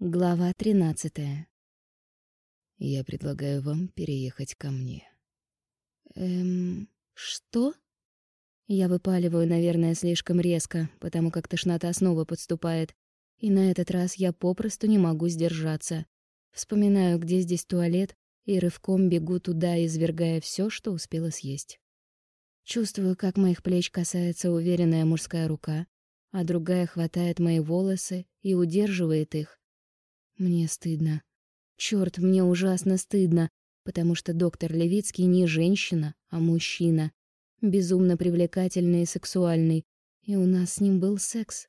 Глава тринадцатая. Я предлагаю вам переехать ко мне. Эм, что? Я выпаливаю, наверное, слишком резко, потому как тошнота снова подступает, и на этот раз я попросту не могу сдержаться. Вспоминаю, где здесь туалет, и рывком бегу туда, извергая все, что успела съесть. Чувствую, как моих плеч касается уверенная мужская рука, а другая хватает мои волосы и удерживает их, мне стыдно. Чёрт, мне ужасно стыдно, потому что доктор Левицкий не женщина, а мужчина. Безумно привлекательный и сексуальный. И у нас с ним был секс.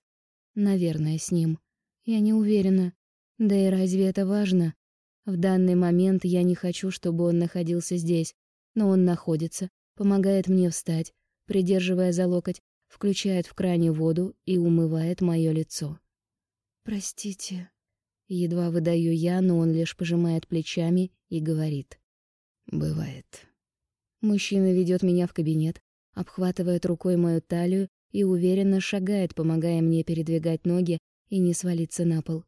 Наверное, с ним. Я не уверена. Да и разве это важно? В данный момент я не хочу, чтобы он находился здесь. Но он находится, помогает мне встать, придерживая за локоть, включает в кране воду и умывает моё лицо. «Простите», Едва выдаю я, но он лишь пожимает плечами и говорит. «Бывает». Мужчина ведет меня в кабинет, обхватывает рукой мою талию и уверенно шагает, помогая мне передвигать ноги и не свалиться на пол.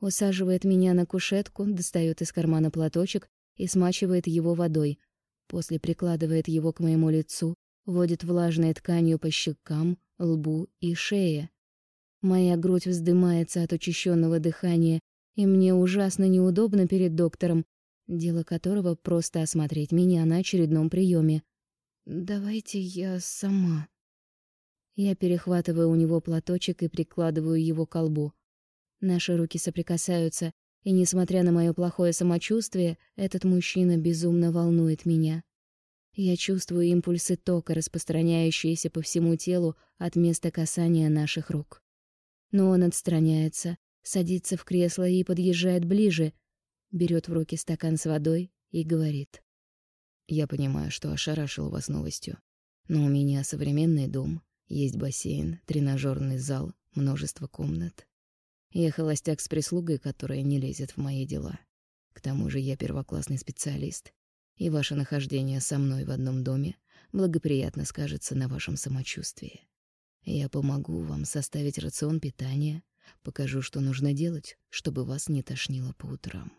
Усаживает меня на кушетку, достает из кармана платочек и смачивает его водой. После прикладывает его к моему лицу, водит влажной тканью по щекам, лбу и шее. Моя грудь вздымается от учащенного дыхания, и мне ужасно неудобно перед доктором, дело которого просто осмотреть меня на очередном приеме. «Давайте я сама». Я перехватываю у него платочек и прикладываю его к колбу. Наши руки соприкасаются, и, несмотря на мое плохое самочувствие, этот мужчина безумно волнует меня. Я чувствую импульсы тока, распространяющиеся по всему телу от места касания наших рук. Но он отстраняется, садится в кресло и подъезжает ближе, берет в руки стакан с водой и говорит. «Я понимаю, что ошарашил вас новостью, но у меня современный дом, есть бассейн, тренажерный зал, множество комнат. Я холостяк с прислугой, которая не лезет в мои дела. К тому же я первоклассный специалист, и ваше нахождение со мной в одном доме благоприятно скажется на вашем самочувствии. Я помогу вам составить рацион питания, Покажу, что нужно делать, чтобы вас не тошнило по утрам.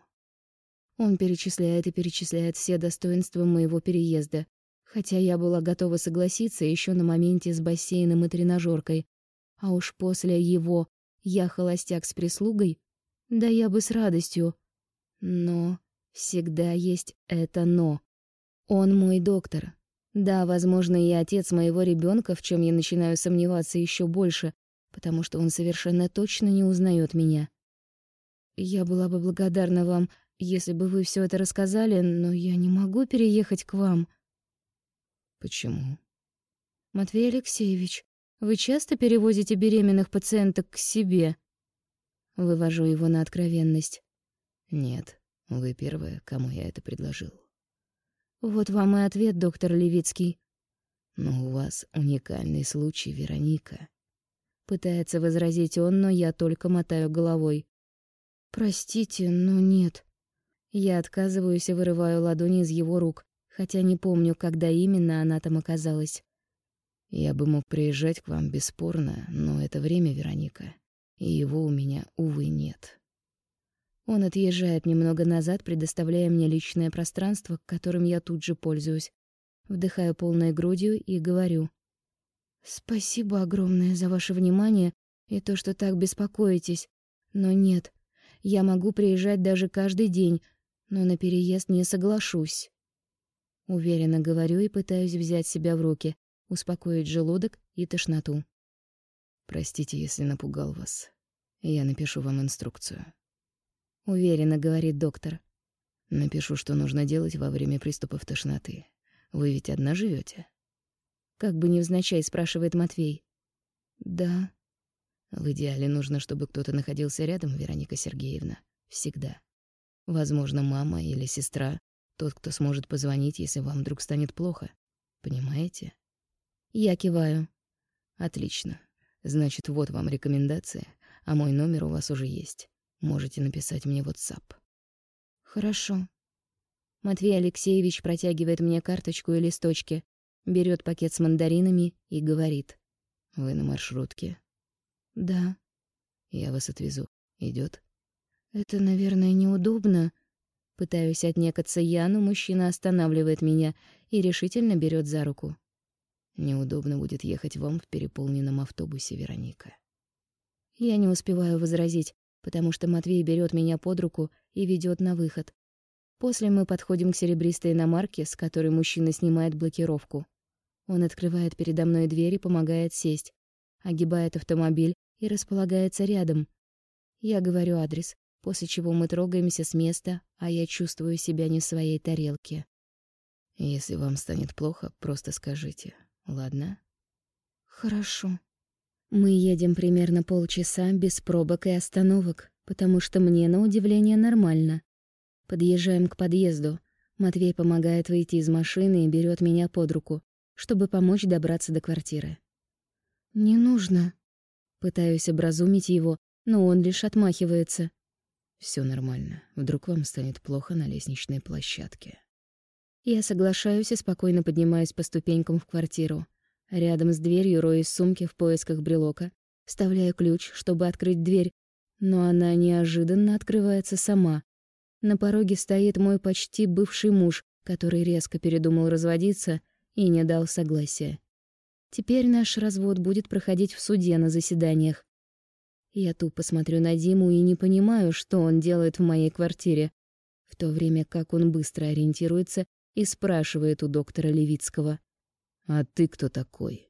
Он перечисляет и перечисляет все достоинства моего переезда, хотя я была готова согласиться еще на моменте с бассейном и тренажеркой, а уж после его «я холостяк с прислугой» да я бы с радостью. Но всегда есть это «но». Он мой доктор. Да, возможно, и отец моего ребенка, в чем я начинаю сомневаться еще больше, потому что он совершенно точно не узнает меня. Я была бы благодарна вам, если бы вы все это рассказали, но я не могу переехать к вам. Почему? Матвей Алексеевич, вы часто перевозите беременных пациенток к себе? Вывожу его на откровенность. Нет, вы первая, кому я это предложил. Вот вам и ответ, доктор Левицкий. Но у вас уникальный случай, Вероника. Пытается возразить он, но я только мотаю головой. «Простите, но нет». Я отказываюсь и вырываю ладони из его рук, хотя не помню, когда именно она там оказалась. «Я бы мог приезжать к вам бесспорно, но это время, Вероника, и его у меня, увы, нет». Он отъезжает немного назад, предоставляя мне личное пространство, которым я тут же пользуюсь. Вдыхаю полной грудью и говорю. Спасибо огромное за ваше внимание и то, что так беспокоитесь. Но нет, я могу приезжать даже каждый день, но на переезд не соглашусь. Уверенно говорю и пытаюсь взять себя в руки, успокоить желудок и тошноту. Простите, если напугал вас. Я напишу вам инструкцию. Уверенно говорит доктор. Напишу, что нужно делать во время приступов тошноты. Вы ведь одна живете? Как бы невзначай спрашивает Матвей. Да. В идеале нужно, чтобы кто-то находился рядом, Вероника Сергеевна. Всегда. Возможно, мама или сестра, тот, кто сможет позвонить, если вам вдруг станет плохо. Понимаете? Я киваю. Отлично. Значит, вот вам рекомендация, а мой номер у вас уже есть. Можете написать мне WhatsApp. Хорошо. Матвей Алексеевич протягивает мне карточку и листочки, берет пакет с мандаринами и говорит. «Вы на маршрутке?» «Да». «Я вас отвезу. Идет? Это, наверное, неудобно. Пытаюсь отнекаться я, но мужчина останавливает меня и решительно берет за руку. Неудобно будет ехать вам в переполненном автобусе, Вероника. Я не успеваю возразить, потому что Матвей берет меня под руку и ведет на выход. После мы подходим к серебристой иномарке, с которой мужчина снимает блокировку. Он открывает передо мной дверь и помогает сесть, огибает автомобиль и располагается рядом. Я говорю адрес, после чего мы трогаемся с места, а я чувствую себя не в своей тарелке. Если вам станет плохо, просто скажите, ладно? Хорошо. Мы едем примерно полчаса без пробок и остановок, потому что мне, на удивление, нормально. Подъезжаем к подъезду. Матвей помогает выйти из машины и берет меня под руку, чтобы помочь добраться до квартиры. «Не нужно». Пытаюсь образумить его, но он лишь отмахивается. Все нормально. Вдруг вам станет плохо на лестничной площадке». Я соглашаюсь и спокойно поднимаюсь по ступенькам в квартиру. Рядом с дверью роюсь сумки в поисках брелока, вставляю ключ, чтобы открыть дверь, но она неожиданно открывается сама. На пороге стоит мой почти бывший муж, который резко передумал разводиться и не дал согласия. Теперь наш развод будет проходить в суде на заседаниях. Я тупо смотрю на Диму и не понимаю, что он делает в моей квартире, в то время как он быстро ориентируется и спрашивает у доктора Левицкого. «А ты кто такой?»